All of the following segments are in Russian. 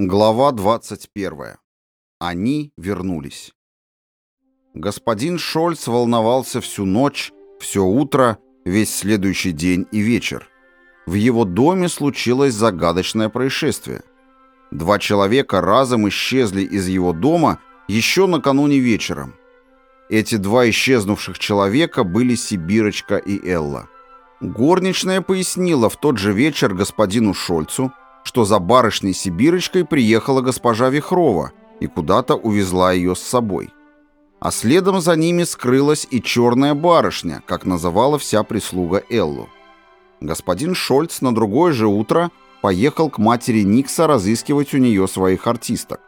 Глава 21. Они вернулись. Господин Шольц волновался всю ночь, все утро, весь следующий день и вечер. В его доме случилось загадочное происшествие. Два человека разом исчезли из его дома еще накануне вечером. Эти два исчезнувших человека были Сибирочка и Элла. Горничная пояснила в тот же вечер господину Шольцу, что за барышней Сибирочкой приехала госпожа Вихрова и куда-то увезла ее с собой. А следом за ними скрылась и черная барышня, как называла вся прислуга Эллу. Господин Шольц на другое же утро поехал к матери Никса разыскивать у нее своих артисток.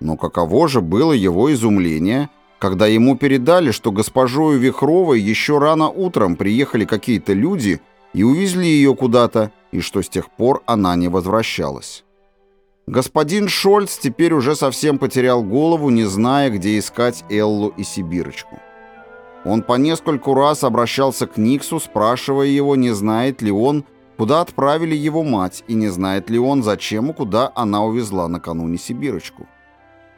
Но каково же было его изумление, когда ему передали, что госпожою Вихровой еще рано утром приехали какие-то люди и увезли ее куда-то, и что с тех пор она не возвращалась. Господин Шольц теперь уже совсем потерял голову, не зная, где искать Эллу и Сибирочку. Он по нескольку раз обращался к Никсу, спрашивая его, не знает ли он, куда отправили его мать, и не знает ли он, зачем и куда она увезла накануне Сибирочку.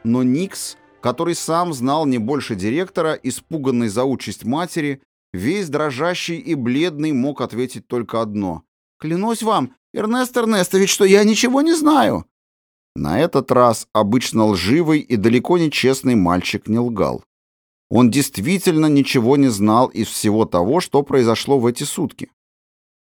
Но Никс, который сам знал не больше директора, испуганный за участь матери, весь дрожащий и бледный, мог ответить только одно Клянусь вам, Эрнест Эрнестович, что я ничего не знаю». На этот раз обычно лживый и далеко не честный мальчик не лгал. Он действительно ничего не знал из всего того, что произошло в эти сутки.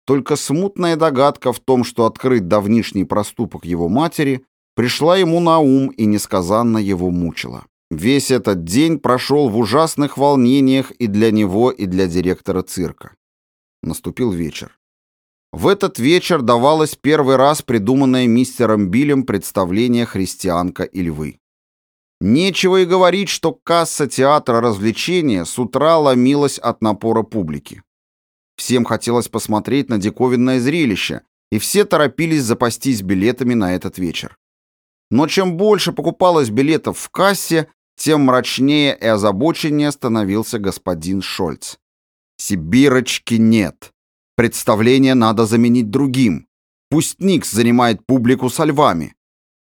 Только смутная догадка в том, что открыть давнишний проступок его матери, пришла ему на ум и несказанно его мучила. Весь этот день прошел в ужасных волнениях и для него, и для директора цирка. Наступил вечер. В этот вечер давалось первый раз придуманное мистером Биллем представление «Христианка и львы». Нечего и говорить, что касса театра развлечения с утра ломилась от напора публики. Всем хотелось посмотреть на диковинное зрелище, и все торопились запастись билетами на этот вечер. Но чем больше покупалось билетов в кассе, тем мрачнее и озабоченнее становился господин Шольц. «Сибирочки нет», Представление надо заменить другим. Пусть Никс занимает публику со львами.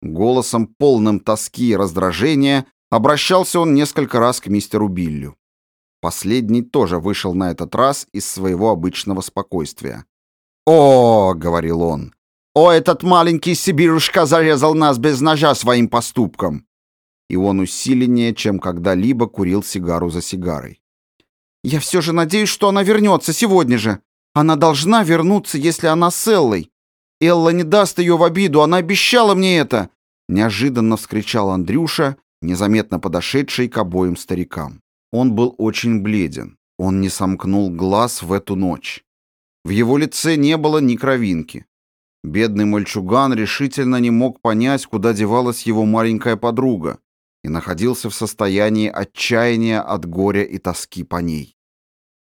Голосом, полным тоски и раздражения, обращался он несколько раз к мистеру Биллю. Последний тоже вышел на этот раз из своего обычного спокойствия. «О!» — говорил он. «О, этот маленький сибирушка зарезал нас без ножа своим поступком!» И он усиленнее, чем когда-либо курил сигару за сигарой. «Я все же надеюсь, что она вернется сегодня же», она должна вернуться, если она с Эллой. Элла не даст ее в обиду, она обещала мне это!» Неожиданно вскричал Андрюша, незаметно подошедший к обоим старикам. Он был очень бледен. Он не сомкнул глаз в эту ночь. В его лице не было ни кровинки. Бедный мальчуган решительно не мог понять, куда девалась его маленькая подруга, и находился в состоянии отчаяния от горя и тоски по ней.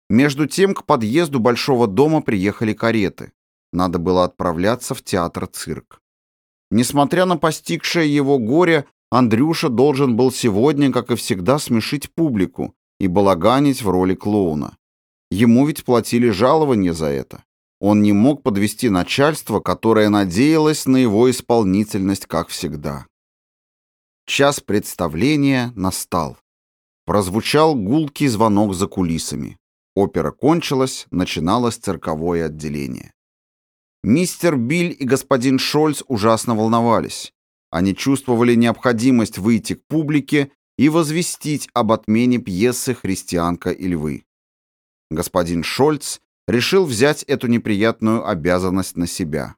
Между тем к подъезду большого дома приехали кареты. Надо было отправляться в театр-цирк. Несмотря на постигшее его горе, Андрюша должен был сегодня, как и всегда, смешить публику и балаганить в роли клоуна. Ему ведь платили жалование за это. Он не мог подвести начальство, которое надеялось на его исполнительность, как всегда. Час представления настал. Прозвучал гулкий звонок за кулисами. Опера кончилась, начиналось цирковое отделение. Мистер Биль и господин Шольц ужасно волновались. Они чувствовали необходимость выйти к публике и возвестить об отмене пьесы «Христианка и львы». Господин Шольц решил взять эту неприятную обязанность на себя.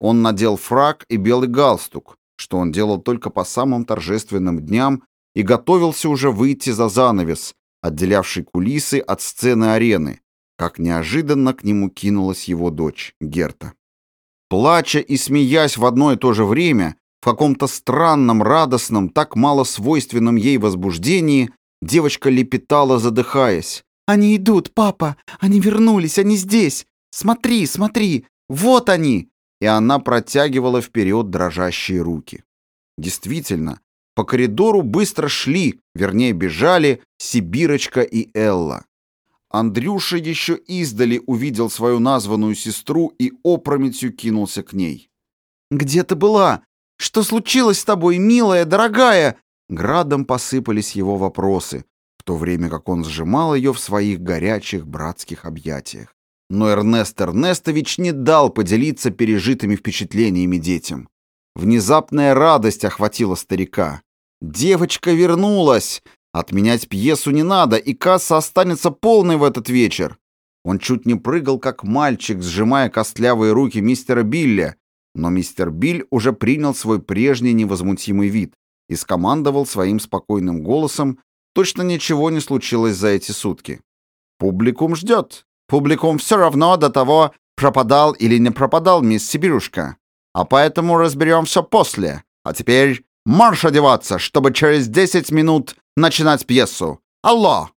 Он надел фрак и белый галстук, что он делал только по самым торжественным дням, и готовился уже выйти за занавес, отделявший кулисы от сцены арены, как неожиданно к нему кинулась его дочь, Герта. Плача и смеясь в одно и то же время, в каком-то странном, радостном, так мало свойственном ей возбуждении, девочка лепетала, задыхаясь. «Они идут, папа! Они вернулись, они здесь! Смотри, смотри! Вот они!» И она протягивала вперед дрожащие руки. Действительно, по коридору быстро шли, вернее бежали, Сибирочка и Элла. Андрюша еще издали увидел свою названную сестру и опрометью кинулся к ней. «Где ты была? Что случилось с тобой, милая, дорогая?» Градом посыпались его вопросы, в то время как он сжимал ее в своих горячих братских объятиях. Но Эрнест Эрнестович не дал поделиться пережитыми впечатлениями детям. Внезапная радость охватила старика. «Девочка вернулась! Отменять пьесу не надо, и касса останется полной в этот вечер!» Он чуть не прыгал, как мальчик, сжимая костлявые руки мистера Билля, но мистер Биль уже принял свой прежний невозмутимый вид и скомандовал своим спокойным голосом, точно ничего не случилось за эти сутки. «Публикум ждет. Публикум все равно до того, пропадал или не пропадал мисс Сибирюшка. А поэтому разберем все после. А теперь марш одеваться, чтобы через 10 минут начинать пьесу. Алло!»